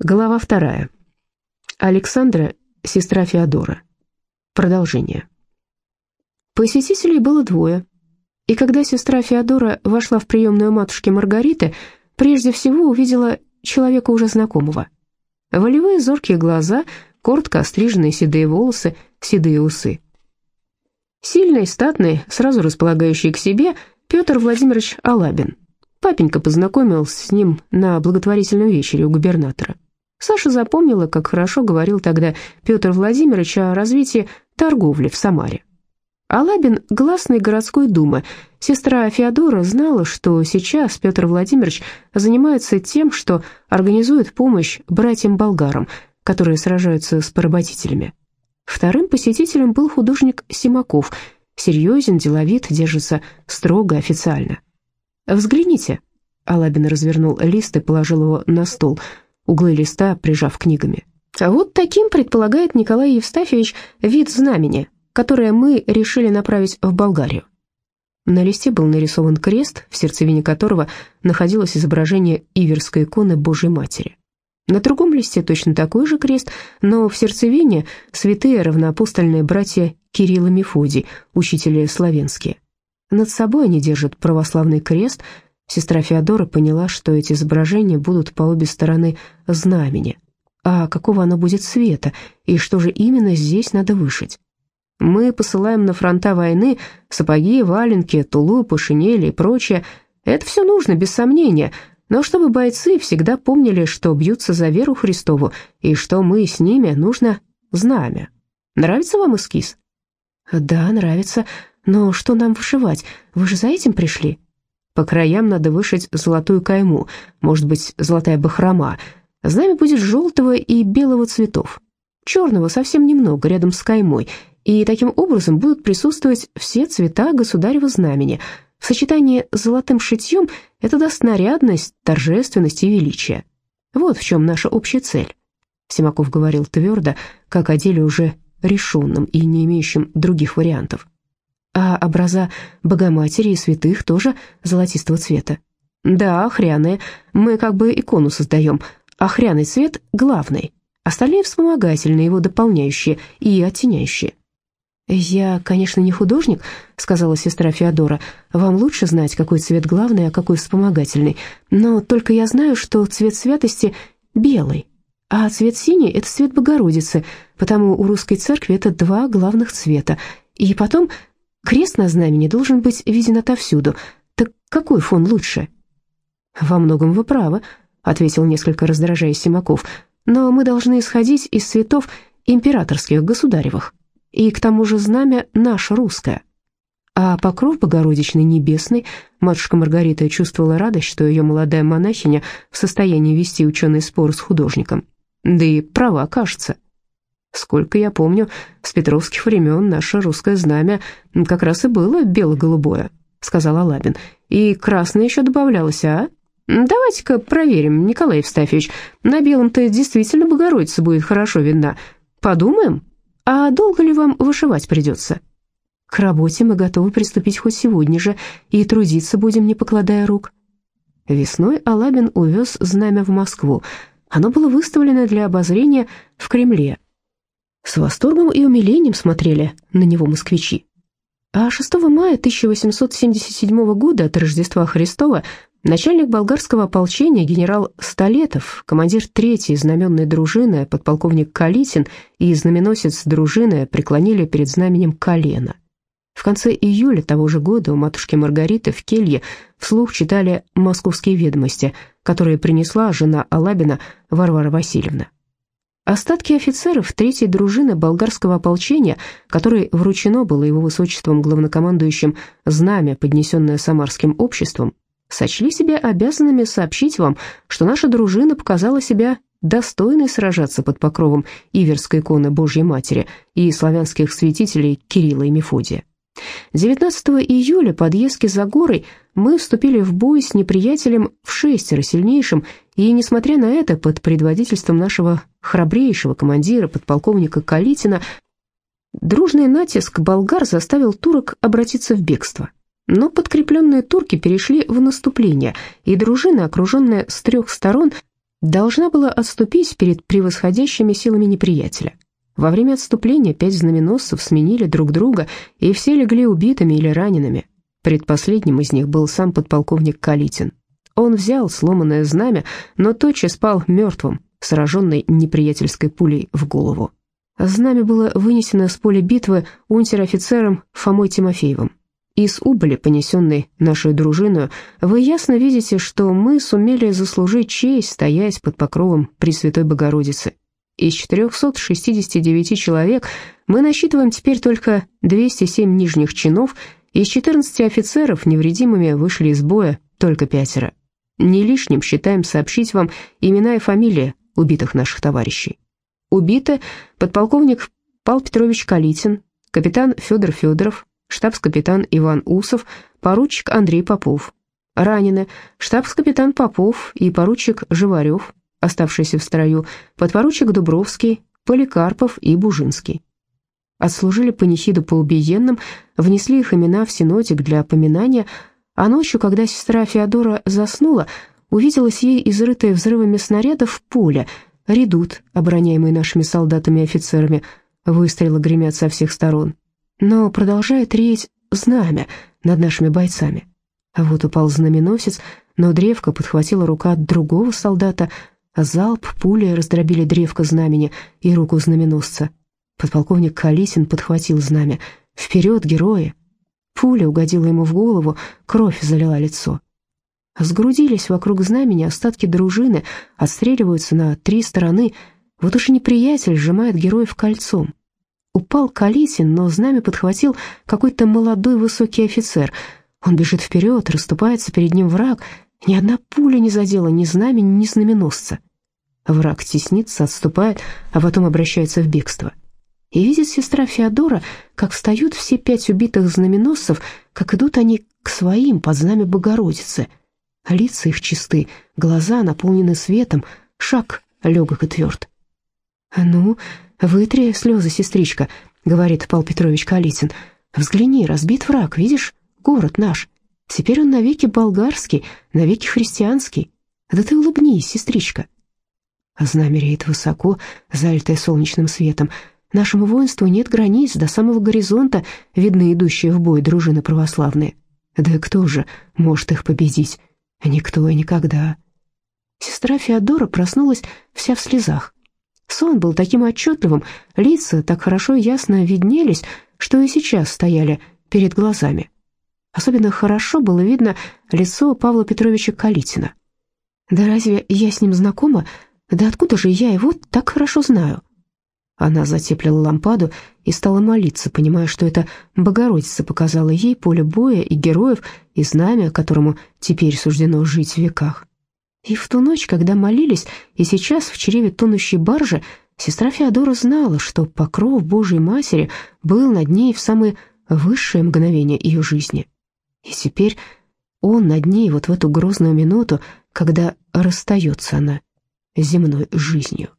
Глава вторая. Александра, сестра Феодора. Продолжение. Посетителей было двое, и когда сестра Феодора вошла в приемную матушки Маргариты, прежде всего увидела человека уже знакомого. Волевые зоркие глаза, коротко остриженные седые волосы, седые усы. Сильный, статный, сразу располагающий к себе Петр Владимирович Алабин. Папенька познакомился с ним на благотворительном вечере у губернатора. Саша запомнила, как хорошо говорил тогда Петр Владимирович о развитии торговли в Самаре. Алабин – гласный городской думы. Сестра Феодора знала, что сейчас Петр Владимирович занимается тем, что организует помощь братьям-болгарам, которые сражаются с поработителями. Вторым посетителем был художник Симаков. Серьезен, деловит, держится строго, официально. «Взгляните», – Алабин развернул лист и положил его на стол – углы листа прижав книгами. А вот таким предполагает Николай Евстафьевич вид знамени, которое мы решили направить в Болгарию. На листе был нарисован крест, в сердцевине которого находилось изображение иверской иконы Божьей Матери. На другом листе точно такой же крест, но в сердцевине святые равноапостольные братья Кирилл и Мефодий, учители славянские. Над собой они держат православный крест – Сестра Феодора поняла, что эти изображения будут по обе стороны знамени. А какого оно будет цвета, и что же именно здесь надо вышить? Мы посылаем на фронта войны сапоги, валенки, тулупы, шинели и прочее. Это все нужно, без сомнения, но чтобы бойцы всегда помнили, что бьются за веру Христову, и что мы с ними нужно знамя. Нравится вам эскиз? Да, нравится, но что нам вышивать? Вы же за этим пришли? По краям надо вышить золотую кайму, может быть, золотая бахрома. Знамя будет желтого и белого цветов. Черного совсем немного, рядом с каймой. И таким образом будут присутствовать все цвета государева знамени. В сочетании с золотым шитьем это даст нарядность, торжественность и величие. Вот в чем наша общая цель. Симаков говорил твердо, как о деле уже решенном и не имеющем других вариантов. А образа Богоматери и святых тоже золотистого цвета. Да, охряные. Мы как бы икону создаем. Охряный цвет главный. Остальные вспомогательные, его дополняющие и оттеняющие. «Я, конечно, не художник», — сказала сестра Феодора. «Вам лучше знать, какой цвет главный, а какой вспомогательный. Но только я знаю, что цвет святости белый, а цвет синий — это цвет Богородицы, потому у русской церкви это два главных цвета. И потом Крест на знамени должен быть виден отовсюду. Так какой фон лучше? Во многом вы правы, ответил несколько раздражаясь Симаков. Но мы должны исходить из цветов императорских, государевых. И к тому же знамя наше русское. А покров Богородичный небесный, матушка Маргарита чувствовала радость, что ее молодая монахиня в состоянии вести ученый спор с художником. Да и права, кажется. Сколько я помню, с петровских времен наше русское знамя как раз и было бело-голубое, сказал Алабин. И красное еще добавлялось, а? Давайте-ка проверим, Николай Евстафьевич, на белом-то действительно Богородица будет хорошо видна. Подумаем, а долго ли вам вышивать придется? К работе мы готовы приступить хоть сегодня же, и трудиться будем, не покладая рук. Весной Алабин увез знамя в Москву. Оно было выставлено для обозрения в Кремле, с восторгом и умилением смотрели на него москвичи. А 6 мая 1877 года от Рождества Христова начальник болгарского ополчения генерал Столетов, командир третьей знаменной дружины подполковник Калитин и знаменосец дружины преклонили перед знаменем колено. В конце июля того же года у матушки Маргариты в келье вслух читали «Московские ведомости», которые принесла жена Алабина Варвара Васильевна. Остатки офицеров третьей дружины болгарского ополчения, которой вручено было его высочеством главнокомандующим знамя, поднесенное самарским обществом, сочли себя обязанными сообщить вам, что наша дружина показала себя достойной сражаться под покровом Иверской иконы Божьей Матери и славянских святителей Кирилла и Мефодия. 19 июля под Ески за горой мы вступили в бой с неприятелем в шестеро сильнейшим, и, несмотря на это, под предводительством нашего храбрейшего командира, подполковника Калитина, дружный натиск болгар заставил турок обратиться в бегство. Но подкрепленные турки перешли в наступление, и дружина, окруженная с трех сторон, должна была отступить перед превосходящими силами неприятеля. Во время отступления пять знаменосцев сменили друг друга, и все легли убитыми или ранеными. Предпоследним из них был сам подполковник Калитин. Он взял сломанное знамя, но тотчас пал мертвым, сраженный неприятельской пулей в голову. Знамя было вынесено с поля битвы унтер-офицером Фомой Тимофеевым. Из убыли, понесенной нашей дружиной, вы ясно видите, что мы сумели заслужить честь стоять под покровом Пресвятой Богородицы. Из 469 человек мы насчитываем теперь только 207 нижних чинов, из 14 офицеров невредимыми вышли из боя только пятеро. Не лишним считаем сообщить вам имена и фамилии убитых наших товарищей. Убиты подполковник Павел Петрович Калитин, капитан Федор Федоров, штабс-капитан Иван Усов, поручик Андрей Попов. Ранены штабс-капитан Попов и поручик Живарев, оставшиеся в строю, подпоручик Дубровский, Поликарпов и Бужинский. Отслужили панихиду по убиенным, внесли их имена в синодик для поминания, а ночью, когда сестра Феодора заснула, увиделось ей изрытое взрывами снарядов поле, редут, обороняемый нашими солдатами и офицерами, выстрелы гремят со всех сторон но продолжает реять знамя над нашими бойцами. А вот упал знаменосец, но древко подхватила рука другого солдата, залп, пули раздробили древко знамени и руку знаменосца. Подполковник Калисин подхватил знамя. «Вперед, герои!» Пуля угодила ему в голову, кровь залила лицо. Сгрудились вокруг знамени остатки дружины, отстреливаются на три стороны. Вот уж неприятель сжимает героев кольцом. Упал Калитин, но знамя подхватил какой-то молодой высокий офицер. Он бежит вперед, расступается перед ним враг. Ни одна пуля не задела ни знамя, ни знаменосца. Враг теснится, отступает, а потом обращается в бегство. И видит сестра Феодора, как встают все пять убитых знаменосцев, как идут они к своим под знамя Богородицы. Лица их чисты, глаза наполнены светом, шаг легок и тверд. «Ну, «Вытри слезы, сестричка», — говорит Павел Петрович Калитин. «Взгляни, разбит враг, видишь? Город наш. Теперь он навеки болгарский, навеки христианский. Да ты улыбнись, сестричка». Знамя реет высоко, залитое солнечным светом. Нашему воинству нет границ, до самого горизонта видны идущие в бой дружины православные. Да кто же может их победить? Никто и никогда. Сестра Феодора проснулась вся в слезах. Сон был таким отчетливым, лица так хорошо и ясно виднелись, что и сейчас стояли перед глазами. Особенно хорошо было видно лицо Павла Петровича Калитина. «Да разве я с ним знакома? Да откуда же я его так хорошо знаю?» Она затеплила лампаду и стала молиться, понимая, что это Богородица показала ей поле боя и героев, и знамя, которому теперь суждено жить в веках. И в ту ночь, когда молились, и сейчас в чреве тонущей баржи, сестра Феодора знала, что покров Божьей Матери был над ней в самые высшие мгновения ее жизни. И теперь он над ней вот в эту грозную минуту, когда расстается она с земной жизнью.